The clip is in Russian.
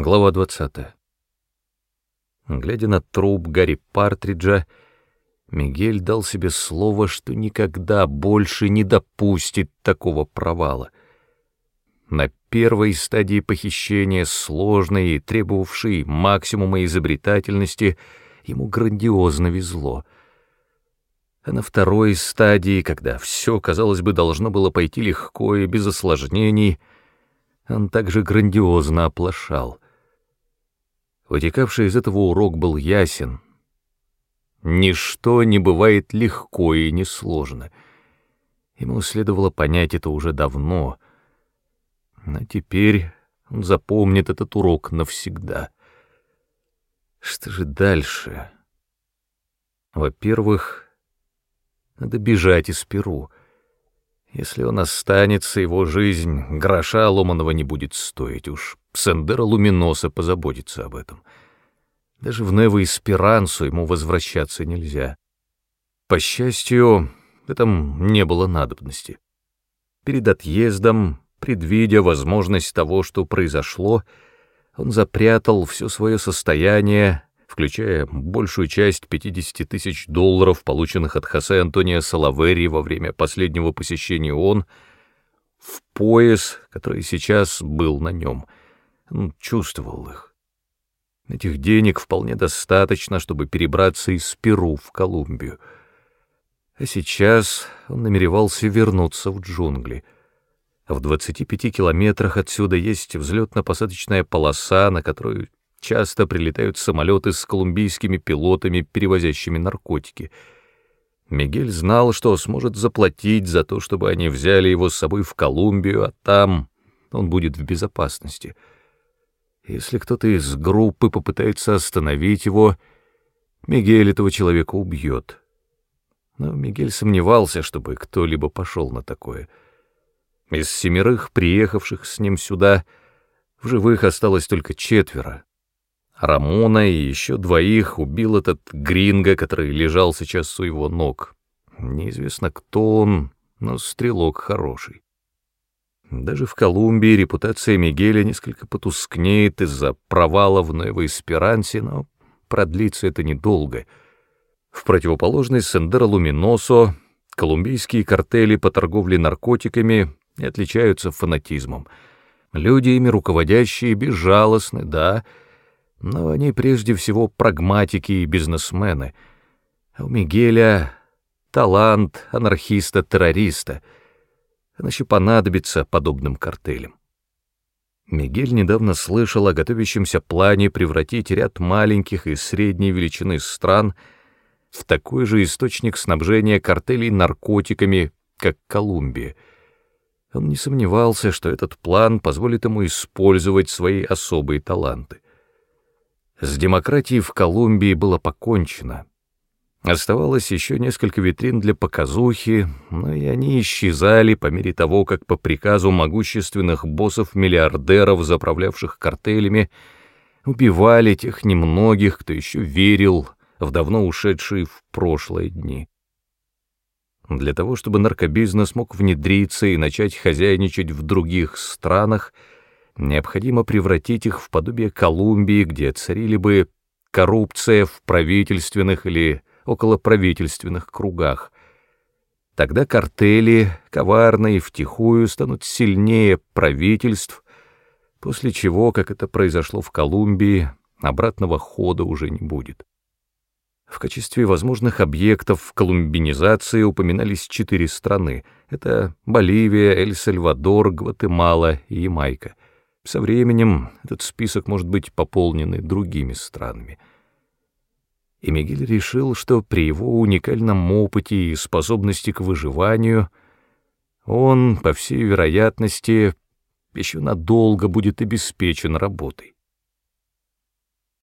Глава 20. Глядя на труп Гарри Партриджа, Мигель дал себе слово, что никогда больше не допустит такого провала. На первой стадии похищения, сложной и требовавшей максимума изобретательности, ему грандиозно везло. А на второй стадии, когда все, казалось бы, должно было пойти легко и без осложнений, он также грандиозно оплошал — Вытекавший из этого урок был ясен. Ничто не бывает легко и несложно. Ему следовало понять это уже давно, но теперь он запомнит этот урок навсегда. Что же дальше? Во-первых, надо бежать из Перу. Если он останется, его жизнь гроша ломаного не будет стоить. Уж Сендера Луминоса позаботится об этом. Даже в Нево Эсперансу ему возвращаться нельзя. По счастью, в этом не было надобности. Перед отъездом, предвидя возможность того, что произошло, он запрятал все свое состояние включая большую часть 50 тысяч долларов, полученных от Хосе Антония Салавери во время последнего посещения ООН, в пояс, который сейчас был на нем. Он чувствовал их. Этих денег вполне достаточно, чтобы перебраться из Перу в Колумбию. А сейчас он намеревался вернуться в джунгли. В 25 километрах отсюда есть взлетно-посадочная полоса, на которую Часто прилетают самолеты с колумбийскими пилотами, перевозящими наркотики. Мигель знал, что сможет заплатить за то, чтобы они взяли его с собой в Колумбию, а там он будет в безопасности. Если кто-то из группы попытается остановить его, Мигель этого человека убьет. Но Мигель сомневался, чтобы кто-либо пошел на такое. Из семерых приехавших с ним сюда в живых осталось только четверо. Рамона и еще двоих убил этот гринго, который лежал сейчас у его ног. Неизвестно, кто он, но стрелок хороший. Даже в Колумбии репутация Мигеля несколько потускнеет из-за провала в Новой Эсперансе, но продлится это недолго. В противоположность Сендера Луминосо колумбийские картели по торговле наркотиками отличаются фанатизмом. Люди, ими руководящие, безжалостны, да, — но они прежде всего прагматики и бизнесмены. А у Мигеля талант анархиста-террориста. Иначе понадобится подобным картелям. Мигель недавно слышал о готовящемся плане превратить ряд маленьких и средней величины стран в такой же источник снабжения картелей наркотиками, как Колумбия. Он не сомневался, что этот план позволит ему использовать свои особые таланты. С демократией в Колумбии было покончено. Оставалось еще несколько витрин для показухи, но и они исчезали по мере того, как по приказу могущественных боссов-миллиардеров, заправлявших картелями, убивали тех немногих, кто еще верил в давно ушедшие в прошлое дни. Для того, чтобы наркобизнес мог внедриться и начать хозяйничать в других странах — Необходимо превратить их в подобие Колумбии, где царили бы коррупция в правительственных или околоправительственных кругах. Тогда картели, коварные и втихую, станут сильнее правительств, после чего, как это произошло в Колумбии, обратного хода уже не будет. В качестве возможных объектов колумбинизации упоминались четыре страны. Это Боливия, Эль-Сальвадор, Гватемала и Ямайка — со временем этот список может быть пополнен другими странами. И Мигель решил, что при его уникальном опыте и способности к выживанию он, по всей вероятности, еще надолго будет обеспечен работой.